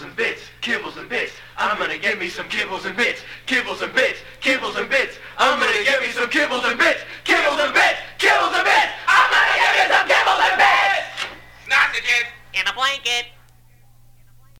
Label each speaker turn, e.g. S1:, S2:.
S1: kibbles and bits, kibbles and bits. I'm gonna get me some kibbles and bits, kibbles and bits, kibbles and bits. I'm gonna get me some kibbles and bits, kibbles and bits, kibbles and bits. I'm gonna get me some kibbles and bits.
S2: Not again.
S3: In a blanket.